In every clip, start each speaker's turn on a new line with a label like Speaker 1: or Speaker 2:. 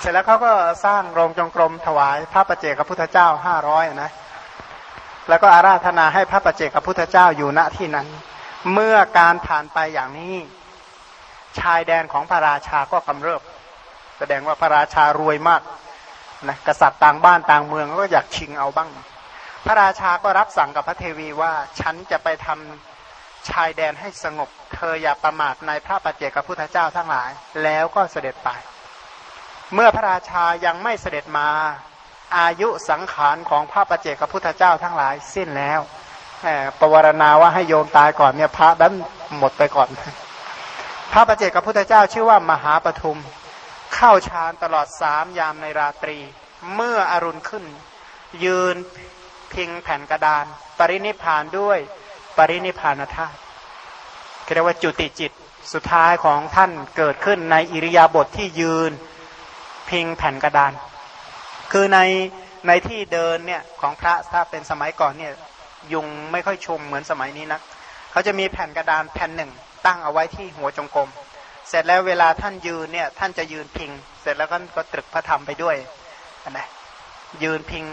Speaker 1: เสร็จแล้วเขาก็สร้างโรงจงกรมถวายพระประเจกับพุทธเจ้าห้าร้อยนะ แล้วก็อาราธนาให้พระประเจกับพุทธเจ้าอยู่ณที่นั้น เมื่อการผ่านไปอย่างนี้ ชายแดนของพระราชาก็กำเริบ แสดงว่าพระราชารวยมากนะกษัตริย์ต่างบ้านต่างเมืองก็อยากชิงเอาบ้าง พระราชาก็รับสั่งกับพระเทวีว่าฉันจะไปทำชายแดนให้สงบ เธออย่าประมาทในพระปัจเจกพุทธเจ้าทั้งหลาย แล้วก็เสด็จไป เมื่อพระราชายังไม่เสด็จมา อายุสังขารของพระปัจเจกพุทธเจ้าทั้งหลายสิ้นแล้วประวรณาว่าให้โยมตายก่อนเนี่ยพระดันหมดไปก่อน พระปัจเจกพุทธเจ้าชื่อว่ามหาปทุม เข้าฌานตลอดสามยามในราตรี เมื่ออรุณขึ้น ยืนพิงแผ่นกระดาน ปรินิพานด้วยปรินิพานธาตุเรียกว่าจุติจิตสุดท้ายของท่านเกิดขึ้นในอิริยาบถทที่ยืน พิงแผ่นกระดาน คือในในที่เดินเนี่ยของพระถ้าเป็นสมัยก่อนเนี่ยยุงไม่ค่อยชุมเหมือนสมัยนี้นะเขาจะมีแผ่นกระดานแผ่นหนึ่ง ตั้งเอาไว้ที่หัวจงกรมเสร็จแล้วเวลาท่านยืนเนี่ยท่านจะยืนพิง เสร็จแล้วก็ก็ตรึกพระธรรมไปด้วยนะยืนพิง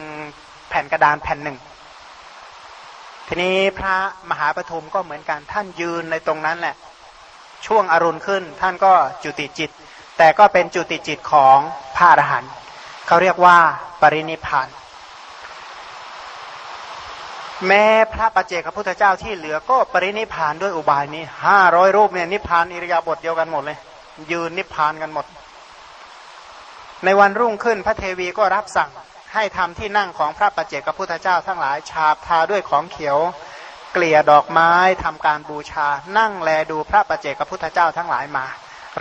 Speaker 1: แผ่นกระดานแผ่นหนึ่ง ทีนี้พระมหาปฐมก็เหมือนกันท่านยืนในตรงนั้นแหละ ช่วงอรุณขึ้นท่านก็จุติจิต แต่ก็เป็นจุติจิตของพระอรหันต์เขาเรียกว่าปรินิพานแม้พระปัจเจกพุทธเจ้าที่เหลือก็ปรินิพานด้วยอุบายนี้ห้าร้อยรูปเนี่ยนิพานอิริยาบถเดียวกันหมดเลย ยืนนิพานกันหมด ในวันรุ่งขึ้นพระเทวีก็รับสั่งให้ทำที่นั่งของพระปัจเจกพุทธเจ้าทั้งหลายฉาบทาด้วยของเขียวเกลี่ยดอกไม้ทำการบูชา นั่งแลดูพระปัจเจกพุทธเจ้าทั้งหลายมา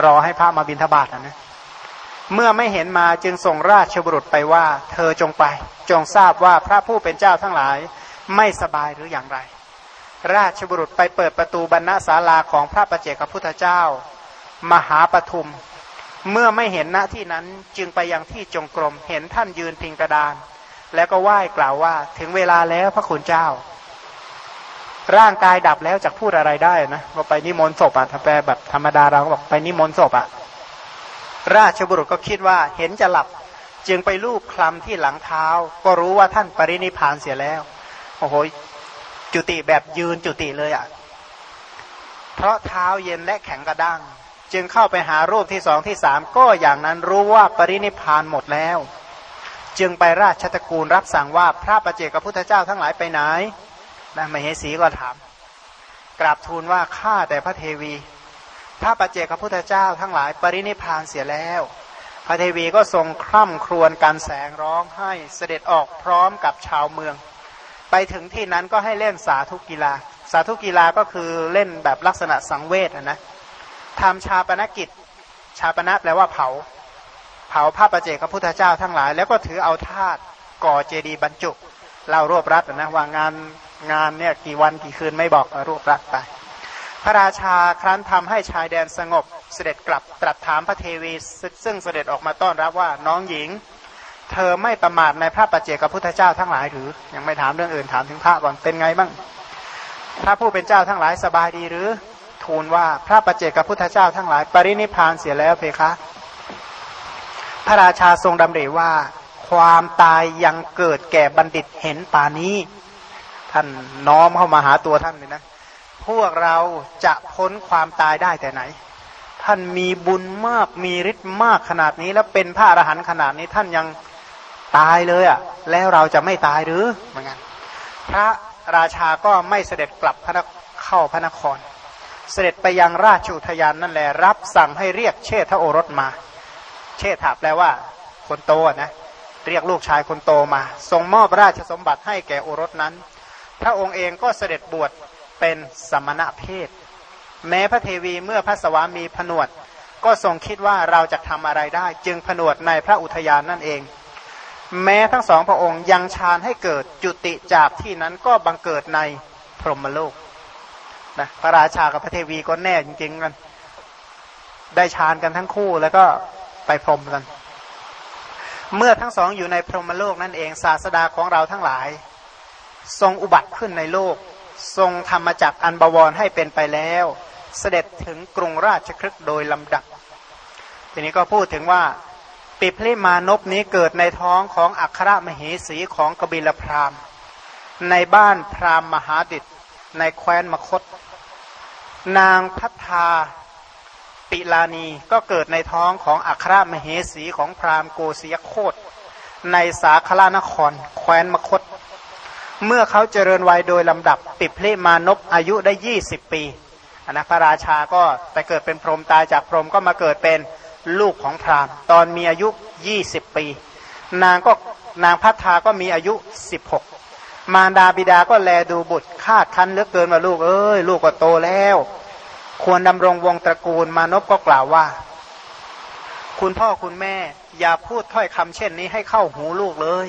Speaker 1: รอให้พระมาบิณฑบาตนะ เมื่อไม่เห็นมาจึงส่งราชบุรุษไปว่า เธอจงไป จงทราบว่าพระผู้เป็นเจ้าทั้งหลายไม่สบายหรืออย่างไร ราชบุรุษไปเปิดประตูบรรณศาลาของพระประเจกพุทธเจ้า มหาปทุม เมื่อไม่เห็นณที่นั้นจึงไปยังที่จงกรมเห็นท่านยืนพิงกระดาน แล้วก็ไหว้กล่าวว่าถึงเวลาแล้วพระคุณเจ้า ร่างกายดับแล้วจะพูดอะไรได้นะก็ไปนิมนต์ศพอะถ้าแปลแบบธรรมดาเราก็บอกไปนิมนต์ศพอะราชบุรุษก็คิดว่าเห็นจะหลับจึงไปลูบคลำที่หลังเท้า ก็รู้ว่าท่านปรินิพานเสียแล้วโอ้โหจุติแบบยืนจุติเลยอะ่ะเพราะเท้าเย็นและแข็งกระด้างจึงเข้าไปหารูปที่สองที่สามก็อย่างนั้นรู้ว่าปรินิพานหมดแล้ว จึงไปราชตะกูลรับสั่งว่าพระประเจกพุทธเจ้าทั้งหลายไปไหน นะมเหสีก็ถาม กราบทูลว่าข้าแต่พระเทวี พระประเจกพระพุทธเจ้าทั้งหลายปรินิพานเสียแล้ว พระเทวีก็ทรงคร่ำครวญการแสงร้องให้เสด็จออกพร้อมกับชาวเมือง ไปถึงที่นั้นก็ให้เล่นสาธุกีฬา สาธุกีฬาก็คือเล่นแบบลักษณะสังเวชนะทำชาปนกิจ ชาปนะแปลว่าเผา เผาพระประเจกพระพุทธเจ้าทั้งหลาย แล้วก็ถือเอาธาตุก่อเจดีย์บรรจุเรารวบรัดนะว่างานงานเนี่ยกี่วันกี่คืนไม่บอกรวบรัดไป พระราชาครั้นทำให้ชายแดนสงบเสด็จกลับตรัสถามพระเทวีซึ่งเสด็จออกมาต้อนรับว่าน้องหญิง เธอไม่ประมาทในพระปัจเจกพุทธเจ้าทั้งหลายหรือ ยังไม่ถามเรื่องอื่นถามถึงพระก่อนเป็นไงบ้างพระผู้เป็นเจ้าทั้งหลายสบายดีหรือ ทูลว่าพระปัจเจกพุทธเจ้าทั้งหลาย ปรินิพานเสียแล้วเพคะ พระราชาทรงดำริว่า ความตายยังเกิดแก่บัณฑิตเห็นป่านี้ ท่านน้อมเข้ามาหาตัวท่านเลยนะ พวกเราจะพ้นความตายได้แต่ไหน ท่านมีบุญมากมีฤทธิ์มากขนาดนี้ แล้วเป็นพระอรหันต์ขนาดนี้ท่านยังตายเลยอะ่ะ แล้วเราจะไม่ตายหรือเหมือนกันพระราชาก็ไม่เสด็จกลับพระเข้าพระนคร เสด็จไปยังราชอุทยานนั่นแหละรับสั่งให้เรียกเชษฐโอรสมา เชษฐาแปลว่า คนโตนะเรียกลูกชายคนโตมา ทรงมอบราชสมบัติให้แก่โอรสนั้น พระองค์เองก็เสด็จบวชเป็นสมณะเพศ แม้พระเทวีเมื่อพระสวามีผนวด ก็ทรงคิดว่าเราจะทำอะไรได้ จึงผนวดในพระอุทยานนั่นเอง แม้ทั้งสองพระองค์ยังฌานให้เกิดจุติจากที่นั้นก็บังเกิดในพรหมโลกนะพระราชากับพระเทวีก็แน่จริงๆกันได้ฌานกันทั้งคู่แล้วก็ไปพรหมกัน เมื่อทั้งสองอยู่ในพรหมโลกนั่นเองศาสดาของเราทั้งหลาย ทรงอุบัติขึ้นในโลก ทรงธรรมจักอันบวรให้เป็นไปแล้ว เสด็จถึงกรุงราชครึกโดยลำดับ ทีนี้ก็พูดถึงว่า ปิพลิมานพนี้เกิดในท้องของอัครมเหสีของกบิลพรามในบ้านพรามมหาดิตในแคว้นมคต นางพัฒาปิลานีก็เกิดในท้องของอัครมเหสีของพรามโกศยโคตในสาคลานคร แคว้นมคต เมื่อเขาเจริญวัยโดยลำดับปิพลิมานพอายุได้ยี่สิบปีนะพระราชาก็ไปเกิดเป็นพรหมตายจากพรหมก็มาเกิดเป็นลูกของพราหมณ์ ตอนมีอายุยี่สิบปี นางก็นางพัฒาก็มีอายุสิบหกมารดาบิดาก็แลดูบุตรคาดคันเลือกเกินว่าลูกเอ้ยลูกก็โตแล้ว ควรดำรงวงตระกูลมานพก็กล่าวว่า คุณพ่อคุณแม่ อย่าพูดถ้อยคำเช่นนี้ให้เข้าหูลูกเลย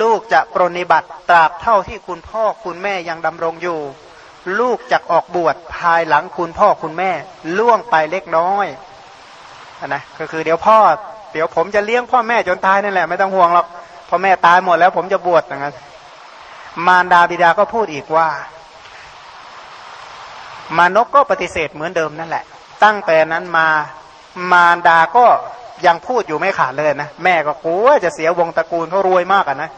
Speaker 1: ลูกจะปรนิบัติตราบเท่าที่คุณพ่อคุณแม่ยังดำรงอยู่ ลูกจะออกบวชภายหลังคุณพ่อคุณแม่ ล่วงไปเล็กน้อยนะก็คือเดี๋ยวพ่อ เดี๋ยวผมจะเลี้ยงพ่อแม่จนตายนั่นแหละไม่ต้องห่วงหรอกพ่อแม่ตายหมดแล้วผมจะบวชอย่างนั้นมารดาบิดาก็พูดอีกว่า มานกก็ปฏิเสธเหมือนเดิมนั่นแหละ ตั้งแต่นั้นมามารดาก็ ยังพูดอยู่ไม่ขาดเลยนะ แม่ก็กลัวจะเสียวงตระกูลเขารวยมากอะนะ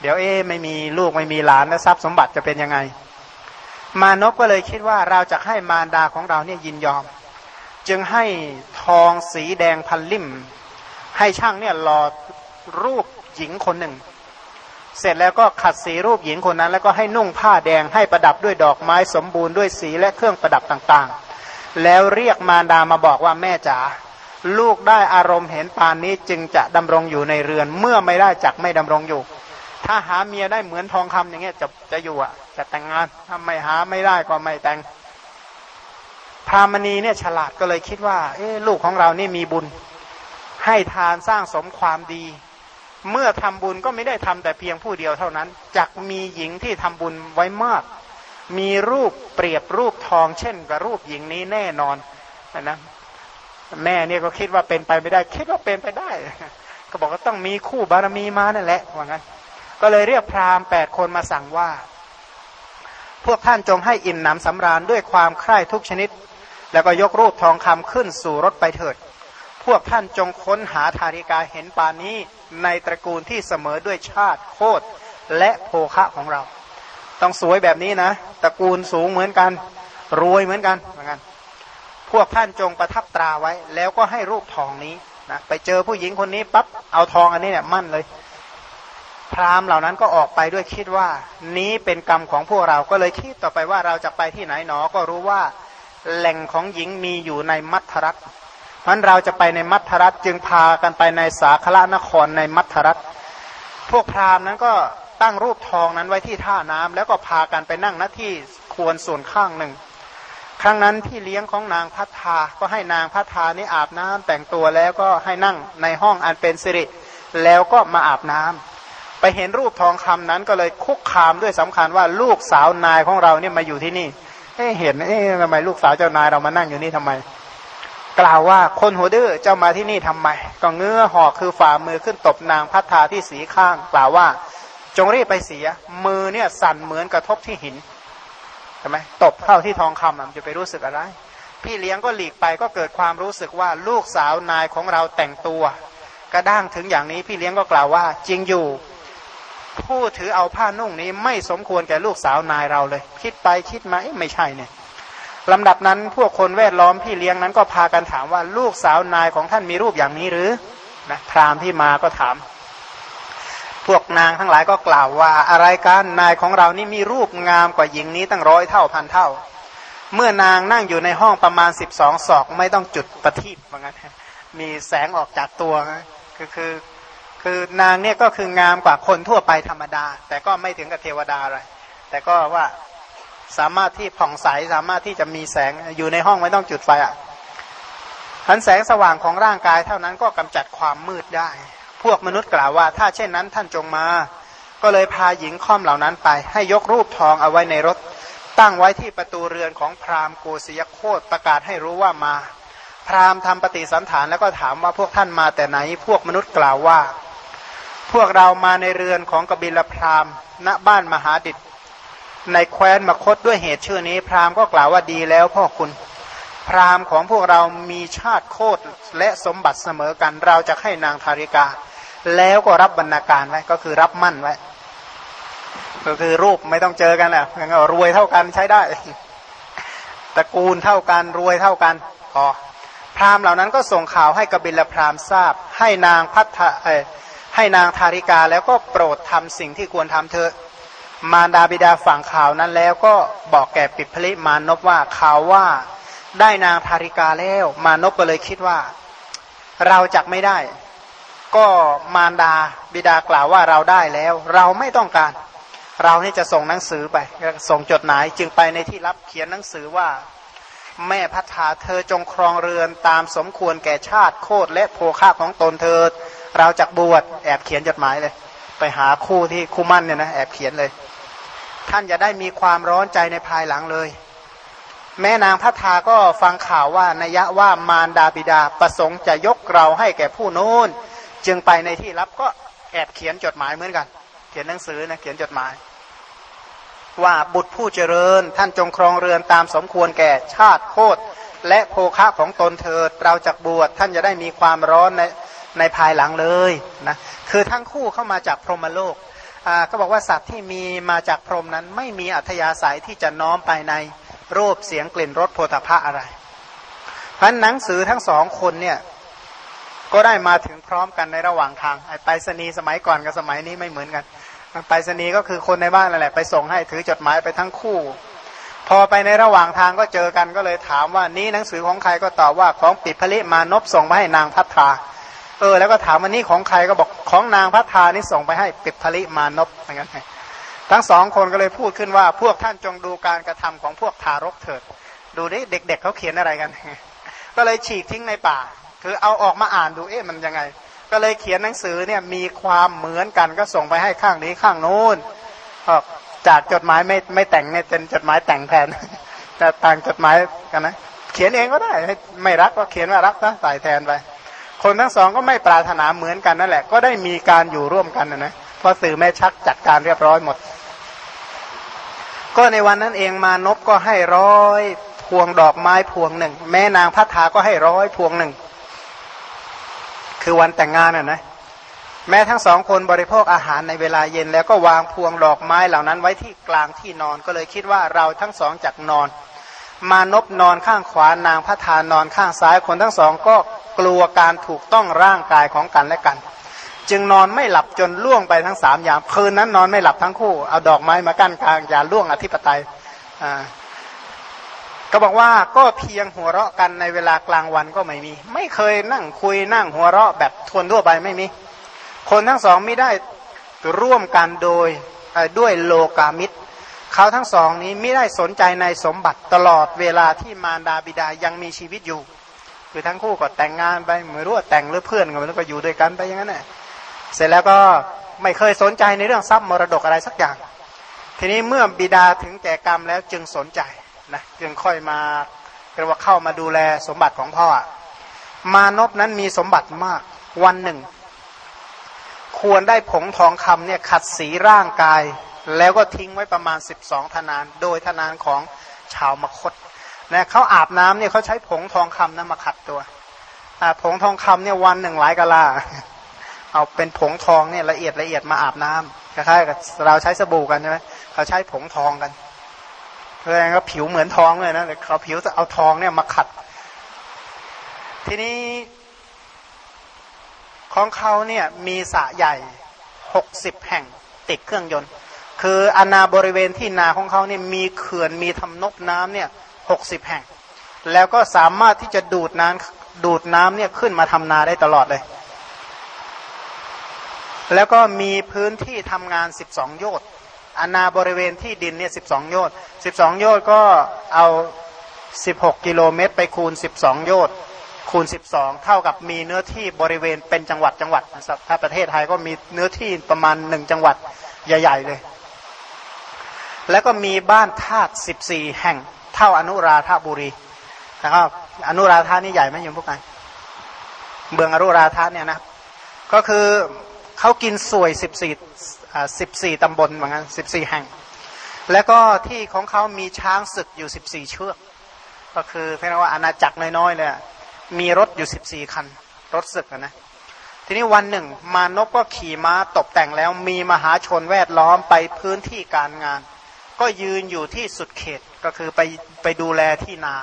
Speaker 1: เดี๋ยวเอ๊ไม่มีลูกไม่มีหลานแล้วทรัพย์สมบัติจะเป็นยังไง มานกก็เลยคิดว่าเราจะให้มารดาของเราเนี่ยยินยอม จึงให้ทองสีแดงพันลิ่ม ให้ช่างเนี่ยรอรูปหญิงคนหนึ่ง เสร็จแล้วก็ขัดสีรูปหญิงคนนั้น แล้วก็ให้นุ่งผ้าแดงให้ประดับด้วยดอกไม้สมบูรณ์ด้วยสีและเครื่องประดับต่างๆ แล้วเรียกมารดามาบอกว่าแม่จ๋า ลูกได้อารมณ์เห็นปานนี้จึงจะดำรงอยู่ในเรือน เมื่อไม่ได้จักไม่ดำรงอยู่ ถ้าหาเมียได้เหมือนทองคำอย่างเงี้ยจะจะอยู่อะ จะแต่งงานถ้าไม่หาไม่ได้ก็ไม่แต่งพามณีเนี่ยฉลาดก็เลยคิดว่า เอ๊ลูกของเรานี่มีบุญ ให้ทานสร้างสมความดี เมื่อทำบุญก็ไม่ได้ทำแต่เพียงผู้เดียวเท่านั้นจักมีหญิงที่ทำบุญไว้มาก มีรูปเปรียบรูปทองเช่นกับรูปหญิงนี้แน่นอนนะ แม่เนี่ยก็คิดว่าเป็นไปไม่ได้ คิดว่าเป็นไปได้ ก็บอกว่าต้องมีคู่บารมีมานั่นแหละว่างั้น ก็เลยเรียกพราหมณ์แปดคนมาสั่งว่า พวกท่านจงให้อิ่มหนำสำราญด้วยความใคร่ทุกชนิด แล้วก็ยกรูปทองคำขึ้นสู่รถไปเถิด พวกท่านจงค้นหาธาริกาเห็นปานนี้ในตระกูลที่เสมอด้วยชาติโคตรและโภคะของเรา ต้องสวยแบบนี้นะ ตระกูลสูงเหมือนกัน รวยเหมือนกันเหมือนกัน พวกท่านจงประทับตราไว้ แล้วก็ให้รูปทองนี้นะไปเจอผู้หญิงคนนี้ปั๊บเอาทองอันนี้เนี่ยมั่นเลย พราหมณ์เหล่านั้นก็ออกไปด้วยคิดว่า นี้เป็นกรรมของพวกเราก็เลยคิดต่อไปว่าเราจะไปที่ไหนหนอก็รู้ว่าแหล่งของหญิงมีอยู่ในมัทรัฐมันเราจะไปในมัทรัฐจึงพากันไปในสาคละนครในมัทรัฐพวกพราหมณ์นั้นก็ตั้งรูปทองนั้นไว้ที่ท่าน้ำแล้วก็พากันไปนั่งหน้าที่ควรส่วนข้างหนึ่ง ครั้งนั้นพี่เลี้ยงของนางพัฒาก็ให้นางพัฒานี้อาบน้ำแต่งตัวแล้วก็ให้นั่งในห้องอันเป็นสิริ แล้วก็มาอาบน้ำไปเห็นรูปทองคำนั้นก็เลยคุกคามด้วยสำคัญว่าลูกสาวนายของเราเนี่ยมาอยู่ที่นี่เเห็นเอ๊ะทำไมลูกสาวเจ้านายเรามานั่งอยู่นี่ทำไม กล่าวว่าคนหัวดื้อเจ้ามาที่นี่ทำไม ก็เงื้อหอกคือฝ่ามือขึ้นตบนางพัฒนาที่สีข้าง กล่าวว่าจงรีบไปเสีย มือเนี่ยสั่นเหมือนกระทบที่หิน ใช่ไหมตบเข้าที่ทองคำมันจะไปรู้สึกอะไร พี่เลี้ยงก็หลีกไปก็เกิดความรู้สึกว่าลูกสาวนายของเราแต่งตัวกระด้างถึงอย่างนี้พี่เลี้ยงก็กล่าวว่า จริงอยู่ ผู้ถือเอาผ้านุ่งนี้ไม่สมควรแก่ลูกสาวนายเราเลย คิดไปคิดมาไม่ใช่เนี่ยลำดับนั้นพวกคนแวดล้อมพี่เลี้ยงนั้นก็พากันถามว่าลูกสาวนายของท่านมีรูปอย่างนี้หรือนะพราหมณ์ที่มาก็ถาม พวกนางทั้งหลายก็กล่าวว่าอะไรกันนายของเรานี่มีรูปงามกว่าหญิงนี้ตั้งร้อยเท่าพันเท่า เมื่อนางนั่งอยู่ในห้องประมาณสิบสองศอกไม่ต้องจุดประทีปว่างั้นมีแสงออกจากตัวก็คือคือนางเนี่ยก็คืองามกว่าคนทั่วไปธรรมดา แต่ก็ไม่ถึงกับเทวดาอะไรแต่ก็ว่าสามารถที่ผ่องใสสามารถที่จะมีแสงอยู่ในห้องไม่ต้องจุดไฟอะทันแสงสว่างของร่างกายเท่านั้นก็กำจัดความมืดได้ พวกมนุษย์กล่าวว่า ถ้าเช่นนั้นท่านจงมา ก็เลยพาหญิงค่อมเหล่านั้นไป ให้ยกรูปทองเอาไว้ในรถ ตั้งไว้ที่ประตูเรือนของพราหมณ์โกศยโคตประกาศให้รู้ว่ามา พราหมณ์ทำปฏิสันฐานแล้วก็ถามว่าพวกท่านมาแต่ไหน พวกมนุษย์กล่าวว่า พวกเรามาในเรือนของกบิลพราหมณ์ ณบ้านมหาดิตในแคว้นมคตด้วยเหตุชื่อนี้ พราหมณ์ก็กล่าวว่าดีแล้วพ่อคุณพราหมณ์ของพวกเรามีชาติโคตรและสมบัติเสมอกัน เราจะให้นางธาริกา แล้วก็รับบรรณาการไว้ก็คือรับมั่นไว้ ก็คือรูปไม่ต้องเจอกันอะรวยเท่ากันใช้ได้ตระกูลเท่ากันรวยเท่ากันพอพราหมณ์เหล่านั้นก็ส่งข่าวให้กบิลพราหมณ์ทราบ ให้นางพัฒให้นางธาริกาแล้วก็โปรดทำสิ่งที่ควรทำเธอมารดาบิดาฝั่งข่าวนั้นแล้วก็บอกแก่ปิดพลิมานพว่าข่าวว่าได้นางธาริกาแล้ว มานพก็เลยคิดว่า เราจักไม่ได้ ก็มารดาบิดากล่าวว่าเราได้แล้ว เราไม่ต้องการ เรานี่จะส่งหนังสือไป ส่งจดหมายจึงไปในที่รับเขียนหนังสือว่า แม่พัฒนาเธอจงครองเรือนตามสมควรแก่ชาติโคตรและโภคาของตนเธอ เราจะบวชแอบเขียนจดหมายเลย ไปหาคู่ที่คู่มั่นเนี่ยนะแอบเขียนเลย ท่านจะได้มีความร้อนใจในภายหลังเลย แม่นางพัฒนาก็ฟังข่าวว่านยะว่ามารดาบิดาประสงค์จะยกเราให้แก่ผู้โน้น จึงไปในที่รับก็แอบเขียนจดหมายเหมือนกัน เขียนหนังสือนะเขียนจดหมาย ว่าบุตรผู้เจริญท่านจงครองเรือนตามสมควรแก่ชาติโคตรและโภคะของตนเถิดเราจะบวชท่านจะได้มีความร้อนในในภายหลังเลยนะคือทั้งคู่เข้ามาจากพรหมโลกอ่าก็บอกว่าสัตว์ที่มีมาจากพรหมนั้น ไม่มีอัธยาศัยที่จะน้อมไปในรูปเสียงกลิ่นรสโพธาภะอะไรเพันหนังสือทั้งสองคนเนี่ย ก็ได้มาถึงพร้อมกันในระหว่างทางไอ้ไปรษณีย์สมัยก่อนกับสมัยนี้ไม่เหมือนกันไปรษณีย์ก็คือคนในบ้านนั่นแหละไปส่งให้ถือจดหมายไปทั้งคู่ พอไปในระหว่างทางก็เจอกันก็เลยถามว่านี้หนังสือของใครก็ตอบว่าของปิดผลิมานพส่งมาให้นางพัฒนาเออแล้วก็ถามว่านี่ของใครก็บอกของนางพัฒนานี่ส่งไปให้ปิดผลิมานพอย่างนั้นทั้งสองคนก็เลยพูดขึ้นว่าพวกท่านจงดูการกระทำของพวกทารกเถิด ดูดิเด็กๆเเขาเขียนอะไรกัน ก็เลยฉีกทิ้งในป่า คือเอาออกมาอ่านดูเอ๊ะมันยังไง ก็เลยเขียนหนังสือเนี่ยมีความเหมือนกันก็ส่งไปให้ข้างนี้ข้างโน้นจากจดหมายไม่ไม่แต่งเนี่ยเป็นจดหมายแต่งแทนแต่ต่างจดหมายกันนะเขียนเองก็ได้ไม่รักก็เขียนว่ารักนะใส่แทนไปคนทั้งสองก็ไม่ปรารถนาเหมือนกันนั่นแหละ ก็ได้มีการอยู่ร่วมกันนะนะเพราะสื่อแม่ชักจัดการเรียบร้อยหมด ก็ในวันนั้นเองมานพก็ให้ร้อยพวงดอกไม้พวงหนึ่ง แม่นางพัฒาก็ให้ร้อยพวงหนึ่ง คือวันแต่งงานอะนะแม้ทั้งสองคนบริโภคอาหารในเวลาเย็นแล้วก็วางพวงดอกไม้เหล่านั้นไว้ที่กลางที่นอนก็เลยคิดว่าเราทั้งสองจักนอน มานบนอนข้างขวานางพระธานนอนข้างซ้ายคนทั้งสองก็กลัวการถูกต้องร่างกายของกันและกัน จึงนอนไม่หลับจนล่วงไปทั้งสามยามคืนนั้นนอนไม่หลับทั้งคู่เอาดอกไม้มากั้นกลางอย่าล่วงอธิปไตยอ่า ก็บอกว่าก็เพียงหัวเราะกันในเวลากลางวันก็ไม่มี ไม่เคยนั่งคุยนั่งหัวเราะแบบทวนทั่วไปไม่มี คนทั้งสองไม่ได้ร่วมกันโดยด้วยโลกามิตรเขาทั้งสองนี้ไม่ได้สนใจในสมบัติตลอดเวลาที่มารดาบิดายังมีชีวิตอยู่ คือทั้งคู่ก็แต่งงานไปไม่รู้ว่าแต่งหรือเพื่อนกันแล้วก็อยู่ด้วยกันไปอย่างนั้นแหละเสร็จแล้วก็ไม่เคยสนใจในเรื่องทรัพย์มรดกอะไรสักอย่าง ทีนี้เมื่อบิดาถึงแก่กรรมแล้วจึงสนใจ นะจึงค่อยมาเรียกว่าเข้ามาดูแลสมบัติของพ่อ มานพนั้นมีสมบัติมากวันหนึ่ง ควรได้ผงทองคำเนี่ยขัดสีร่างกาย แล้วก็ทิ้งไว้ประมาณ 12ทนาน โดยทนานของชาวมคตนะเขาอาบน้ำเนี่ยเขาใช้ผงทองคำนั้นมาขัดตัวผงทองคำเนี่ยวันหนึ่งหลายกะลาเอาเป็นผงทองเนี่ยละเอียดละเอียดมาอาบน้ำคล้ายๆกับเราใช้สบู่กันใช่ไหมเขาใช้ผงทองกัน แสดงว่าผิวเหมือนทองเลยนะแต่เขาผิวจะเอาทองเนี่ยมาขัด ทีนี้ของเขาเนี่ยมีสระใหญ่หกสิบแห่งติดเครื่องยนต์ คืออนาบริเวณที่นาของเขาเนี่ยมีเขื่อนมีทำนบน้ำเนี่ยหกสิบแห่ง แล้วก็สามารถที่จะดูดน้ำดูดน้ำเนี่ยขึ้นมาทำนาได้ตลอดเลย แล้วก็มีพื้นที่ทำงานสิบสองโยชน์ อนาบริเวณที่ดินเนี่ยสิบสองโยชน์สิบสองโยชน์ก็เอาสิบหกกิโลเมตร ไปคูณสิบสองโยชน์คูณสิบสองเท่ากับมีเนื้อที่บริเวณเป็นจังหวัดจังหวัดถ้าประเทศไทยก็มีเนื้อที่ประมาณหนึ่งจังหวัดใหญ่ ๆ เลย แล้วก็มีบ้านธาตุสิบสี่แห่งเท่าอนุราธาบุรีนะครับอนุราธานี่ใหญ่ไหมยมพวกนั้นเมืองอนุราธาเนี่ยนะก็คือเขากินสวยสิบสี่ สิบสี่ตำบลเหมือนกันสิบสี่แห่ง แล้วก็ที่ของเขามีช้างศึกอยู่สิบสี่เชือก ก็คือเรียกว่าอาณาจักรน้อยๆเลยมีรถอยู่สิบสี่คัน รถศึกนะทีนี้วันหนึ่ง มานพก็ขี่ม้าตกแต่งแล้วมีมหาชนแวดล้อมไปพื้นที่การงาน ก็ยืนอยู่ที่สุดเขตก็คือไปไปดูแลที่นา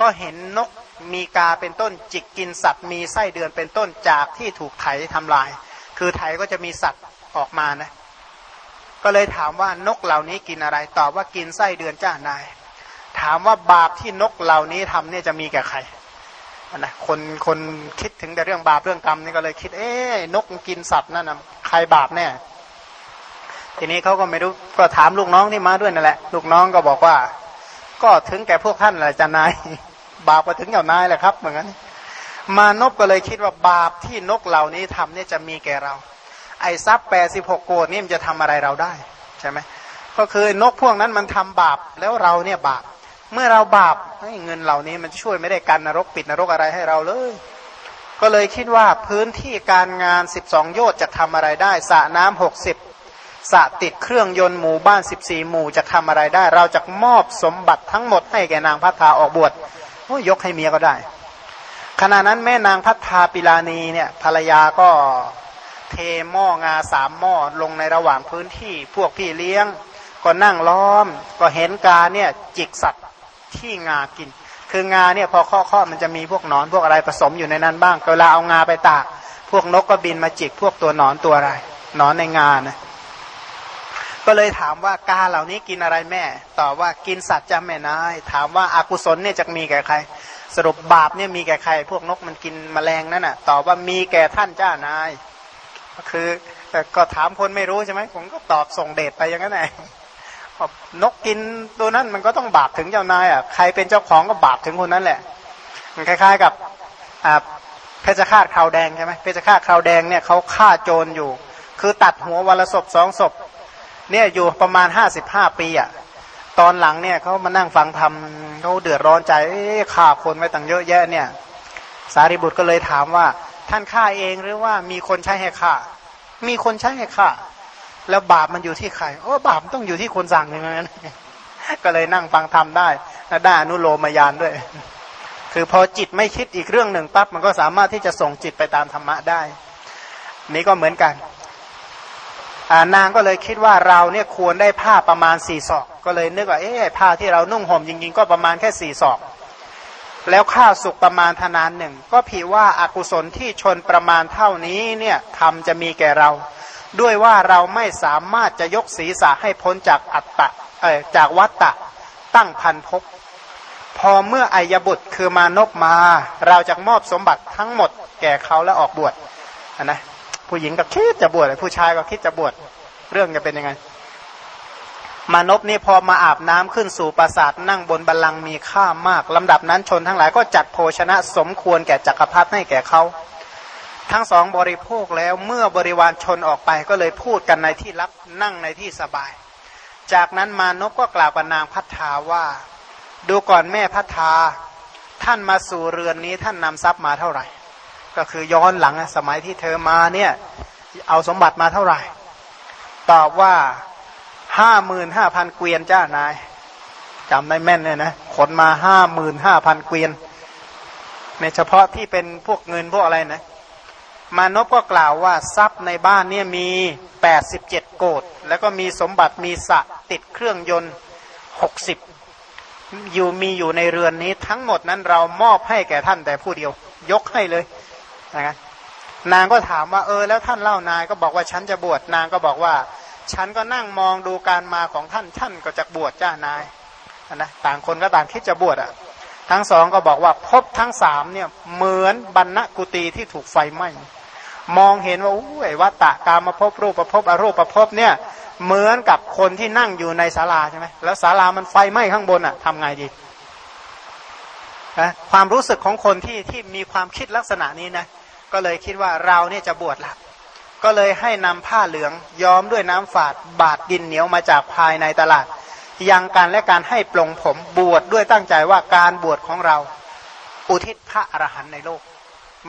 Speaker 1: ก็เห็นนกมีกาเป็นต้นจิกกินสัตว์มีไส้เดือนเป็นต้นจากที่ถูกไถทำลาย คือไถก็จะมีสัตว์ ออกมานะก็เลยถามว่านกเหล่านี้กินอะไร ตอบว่ากินไส้เดือนจ้านาย ถามว่าบาปที่นกเหล่านี้ทำเนี่ยจะมีแก่ใครนะคนคนคิดถึงแต่เรื่องบาปเรื่องกรรมนี่ก็เลยคิด เอ๊นกกินสัตว์นั่นนะใครบาปแน่ทีนี้เขาก็ไม่รู้ก็ถามลูกน้องที่มาด้วยนั่นแหละ ลูกน้องก็บอกว่า ก็ถึงแก่พวกท่านแหละจ้านาย บาปก็ถึงเจ้านายแหละครับเหมือนกันมานพก็เลยคิดว่าบาปที่นกเหล่านี้ทำเนี่ยจะมีแก่เรา ไอ้ทรัพย์แปดสิบหกโกดนี่มันจะทำอะไรเราได้ใช่ไหมก็คือนกพวกนั้นมันทำบาปแล้วเราเนี่ยบาป เมื่อเราบาปเงินเหล่านี้มันช่วยไม่ได้กันนรกปิดนรกอะไรให้เราเลย ก็เลยคิดว่าพื้นที่การงานสิบสองโยชน์จะทำอะไรได้สระน้ำหกสิบสระติดเครื่องยนต์หมู่บ้านสิบสี่หมู่จะทำอะไรได้ เราจะมอบสมบัติทั้งหมดให้แก่นางพัฒนาออกบวชยกให้เมียก็ได้ขณะนั้นแม่นางพัฒนาปิลานีเนี่ยภรรยาก็ เทหม้องาสามหม้อลงในระหว่างพื้นที่ พวกพี่เลี้ยง ก็นั่งล้อม ก็เห็นกาเนี่ยจิกสัตว์ที่งากิน คืองาเนี่ยพอข้อข้อมันจะมีพวกหนอนพวกอะไรผสมอยู่ในนั้นบ้างเวลาเอางาไปตาก พวกนกก็บินมาจิกพวกตัวหนอนตัวอะไรหนอนในงานะก็เลยถามว่ากาเหล่านี้กินอะไรแม่ตอบว่ากินสัตว์จะแม่นายถามว่าอากุศลเนี่ยจะมีแก่ใคร สรุปบาปเนี่ยมีแก่ใคร พวกนกมันกินแมลงนั่นน่ะตอบว่ามีแก่ท่านเจ้านาย คือก็ถามคนไม่รู้ใช่ไหมผมก็ตอบส่งเดชไปอย่างนั้นแหละนกกินตัวนั้นมันก็ต้องบาปถึงเจ้านายอะใครเป็นเจ้าของก็บาปถึงคนนั้นแหละ มันคล้าย ๆกับเพชฌฆาตคราวแดงใช่ไหมเพชฌฆาตคราวแดงเนี่ยเขาฆ่าโจรอยู่ คือตัดหัววันละศพสองศพเนี่ยอยู่ประมาณห้าสิบห้าปีอะตอนหลังเนี่ยเขามานั่งฟังทำเขาเดือดร้อนใจฆ่าคนไว้ตั้งเยอะแยะเนี่ย สารีบุตรก็เลยถามว่า ท่านฆ่าเองหรือว่ามีคนใช้ให้ฆ่า มีคนใช้ให้ฆ่าแล้วบาปมันอยู่ที่ใครโอ้บาปต้องอยู่ที่คนสั่งอย่างนั้นก็เลยนั่งฟังทำได้ได้อนุโลมยานด้วย คือพอจิตไม่คิดอีกเรื่องหนึ่งปั๊บมันก็สามารถที่จะส่งจิตไปตามธรรมะได้ นี้ก็เหมือนกันนางก็เลยคิดว่าเราเนี่ยควรได้ผ้าประมาณสี่ศอก ก็เลยนึกว่าเอ๊ะผ้าที่เรานุ่งห่มจริงๆก็ประมาณแค่สี่ศอก แล้วข้าวสุกประมาณทนานหนึ่ง ก็ผิดว่าอากุศลที่ชนประมาณเท่านี้เนี่ยทำจะมีแก่เรา ด้วยว่าเราไม่สามารถจะยกศีรษะให้พ้นจากอัตตะเออจากวัตตะตั้งพันภพพอเมื่ออายบุตรคือมานพมา เราจะมอบสมบัติทั้งหมดแก่เขาแล้วออกบวชนะผู้หญิงกับคิดจะบวชผู้ชายก็คิดจะบวชเรื่องจะเป็นยังไง มานพนี่พอมาอาบน้ำขึ้นสู่ปราสาทนั่งบนบัลลังก์มีค่ามากลำดับนั้นชนทั้งหลายก็จัดโภชนะสมควรแก่จักรพรรดิให้แก่เขา ทั้งสองบริโภคแล้วเมื่อบริวารชนออกไปก็เลยพูดกันในที่ลับนั่งในที่สบาย จากนั้นมานพก็กล่าวกับนางพัฒาว่า ดูก่อนแม่พัฒาท่านมาสู่เรือนนี้ท่านนำทรัพย์มาเท่าไหร่ ก็คือย้อนหลังสมัยที่เธอมาเนี่ยเอาสมบัติมาเท่าไหร่ ตอบว่า ห้าหมื่นห้าพันเกวียนจ้านายจำได้แม่นเลยนะขนมาห้าหมื่นห้าพันเกวียนในเฉพาะที่เป็นพวกเงินพวกอะไรนะมานพก็กล่าวว่าทรัพย์ในบ้านเนี่ยมีแปดสิบเจ็ดโกดแล้วก็มีสมบัติมีสะติดเครื่องยนต์หกสิบอยู่มีอยู่ในเรือนนี้ทั้งหมดนั้นเรามอบให้แก่ท่านแต่ผู้เดียว ยกให้เลยนะนางก็ถามว่าเออแล้วท่านเล่านายก็บอกว่าฉันจะบวชนางก็บอกว่า ฉันก็นั่งมองดูการมาของท่านท่านก็จะบวชจ้านายนะต่างคนก็ต่างคิดจะบวชอะ ทั้งสองก็บอกว่าพบทั้งสามเนี่ยเหมือนบรรณกุตีที่ถูกไฟไหม้มองเห็นว่าอุ้ยวัตตะกามาพบรูปประพบอรูปประพบเนี่ยเหมือนกับคนที่นั่งอยู่ในศาลาใช่ไหมแล้วศาลามันไฟไหม้ข้างบนอะทำไงดีนะความรู้สึกของคนที่ที่มีความคิดลักษณะนี้นะก็เลยคิดว่าเราเนี่ยจะบวชละ ก็เลยให้นำผ้าเหลืองย้อมด้วยน้ำฝาดบาดดินเหนียวมาจากภายในตลาด ยังการและการให้ปลงผมบวชดด้วยตั้งใจว่าการบวชของเรา อุทิศพระอรหันต์ในโลก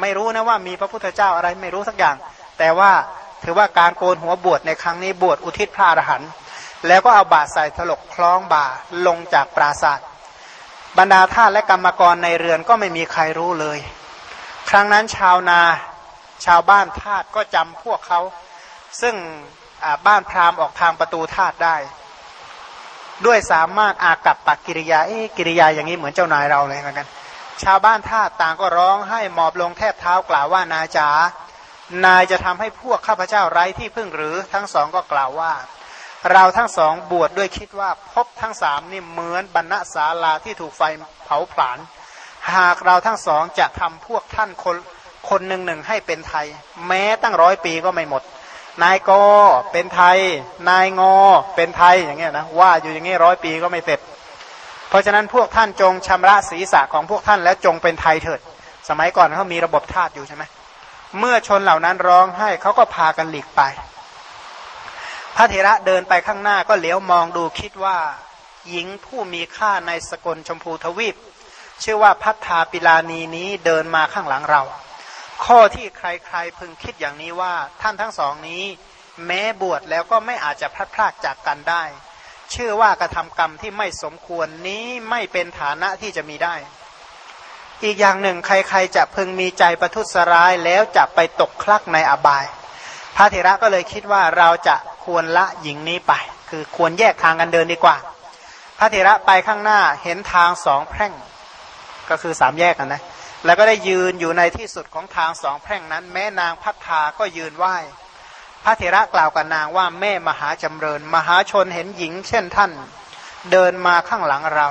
Speaker 1: ไม่รู้นะว่ามีพระพุทธเจ้าอะไรไม่รู้สักอย่าง แต่ว่าถือว่าการโกนหัวบวชในครั้งนี้บวชอุทิศพระอรหันต์แล้วก็เอาบาดใส่ถลกคล้องบ่าลงจากปราศาสตร์บรรดาทาสและกรรมกรในเรือนก็ไม่มีใครรู้เลย ครั้งนั้นชาวนา ชาวบ้านทาสก็จำพวกเขา ซึ่งบ้านพราหมณ์ออกทางประตูทาสได้ ด้วยสามารถอากับปักกิริยาเอ๊กิริยาอย่างนี้เหมือนเจ้านายเราเลยเหมือนกัน ชาวบ้านทาสต่างก็ร้องให้หมอบลงแทบเท้ากล่าวว่านายจ๋านายจะทำให้พวกข้าพเจ้าไร้ที่พึ่งหรือทั้งสองก็กล่าวว่า เราทั้งสองบวชดด้วยคิดว่าพบทั้งสามนี่เหมือนบรรณศาลาที่ถูกไฟเผาผลาญหากเราทั้งสองจะทำพวกท่านคน คนหนึ่งหนึ่งให้เป็นไทย แม้ตั้งร้อยปีก็ไม่หมด นายกเป็นไทย นายงอเป็นไทยอย่างเงี้ยนะว่าอยู่อย่างเงี้ร้อยปีก็ไม่เสร็จ เพราะฉะนั้นพวกท่านจงชำระศีรษะของพวกท่านแล้วจงเป็นไทยเถิด สมัยก่อนเขามีระบบทาสอยู่ใช่ไหมเมื่อชนเหล่านั้นร้องให้เขาก็พากันหลีกไป พระเถระเดินไปข้างหน้าก็เหลียวมองดูคิดว่า หญิงผู้มีค่าในสกลชมพูทวีป ชื่อว่าพัฒธาปิลานีนี้เดินมาข้างหลังเรา ข้อที่ใครๆพึงคิดอย่างนี้ว่าท่านทั้งสองนี้ แม้บวชแล้วก็ไม่อาจจะพลัดพรากจากกันได้ ชื่อว่ากระทำกรรมที่ไม่สมควรนี้ไม่เป็นฐานะที่จะมีได้ อีกอย่างหนึ่งใครๆจะพึงมีใจประทุษร้ายแล้วจะไปตกคลักในอบาย พระเถระก็เลยคิดว่าเราจะควรละหญิงนี้ไป คือควรแยกทางกันเดินดีกว่า พระเถระไปข้างหน้าเห็นทางสองแพร่ง ก็คือสามแยกกันนะ แล้วก็ได้ยืนอยู่ในที่สุดของทางสองแพร่งนั้น แม่นางพัฒนาก็ยืนไหว้ พระเถระกล่าวกับนางว่าแม่มหาจำเริญ มหาชนเห็นหญิง เช่นท่าน เดินมาข้างหลังเรา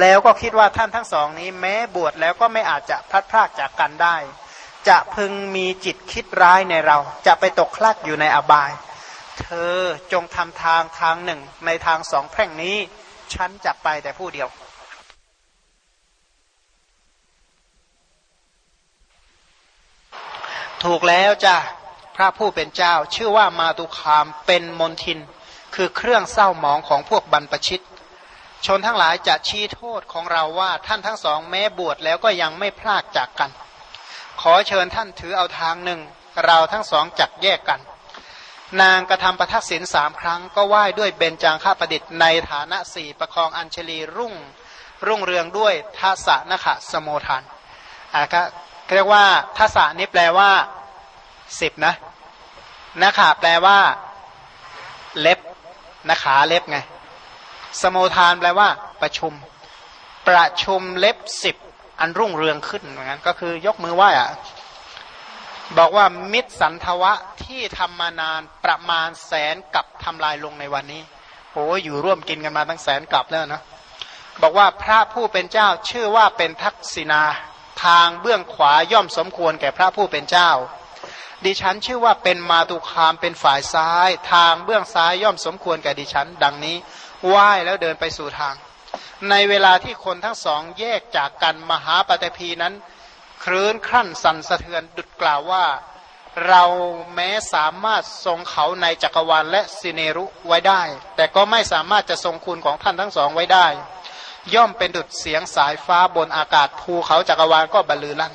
Speaker 1: แล้วก็คิดว่าท่านทั้งสองนี้ แม้บวชแล้วก็ไม่อาจจะพลัดพรากจากกันได้ จะพึงมีจิตคิดร้ายในเรา จะไปตกคลักอยู่ในอบาย เธอจงทำทางทางหนึ่งในทางสองแพร่งนี้ ฉันจะไปแต่ผู้เดียว ถูกแล้วจ้ะพระผู้เป็นเจ้า ชื่อว่ามาตุคามเป็นมนทิน คือเครื่องเศร้าหมองของพวกบรรพชิต ชนทั้งหลายจะชี้โทษของเราว่าท่านทั้งสองแม้บวชแล้วก็ยังไม่พลากจากกัน ขอเชิญท่านถือเอาทางหนึ่ง เราทั้งสองจักแยกกัน นางกระทำประทักษิณสามครั้งก็ไหว้ด้วยเบญจางค่าประดิษฐ์ในฐานะสี่ประคองอัญเชลีรุ่งรุ่งเรืองด้วยทัศนขะสโมทานอ่าก็ เรียกว่าทัศนี้แปลว่าสิบนะนะคะแปลว่า เล็บนะขาเล็บไง สมุทานแปลว่า ประชุม ประชุมเล็บสิบอันรุ่งเรืองขึ้นเหมือนกันก็คือยกมือไหว้อะบอกว่ามิตรสันทวะที่ทำมานานประมาณแสนกับทำลายลงในวันนี้โอ้อยู่ร่วมกินกันมาตั้งแสนกับแล้วนะบอกว่าพระผู้เป็นเจ้าชื่อว่าเป็นทักษิณา ทางเบื้องขวาย่อมสมควรแก่พระผู้เป็นเจ้า ดิฉันชื่อว่าเป็นมาตุคามเป็นฝ่ายซ้าย ทางเบื้องซ้ายย่อมสมควรแก่ดิฉัน ดังนี้ไหว้แล้วเดินไปสู่ทาง ในเวลาที่คนทั้งสองแยกจากกันมหาปฏิพีนั้นครื้นครั่นสั่นสะเทือนดุดกล่าวว่า เราแม้สามารถทรงเขาในจักรวาลและสิเนรุไว้ได้ แต่ก็ไม่สามารถจะทรงคุณของท่านทั้งสองไว้ได้ ย่อมเป็นดุดเสียงสายฟ้าบนอากาศภูเขาจักรวาลก็บรรลือลั่น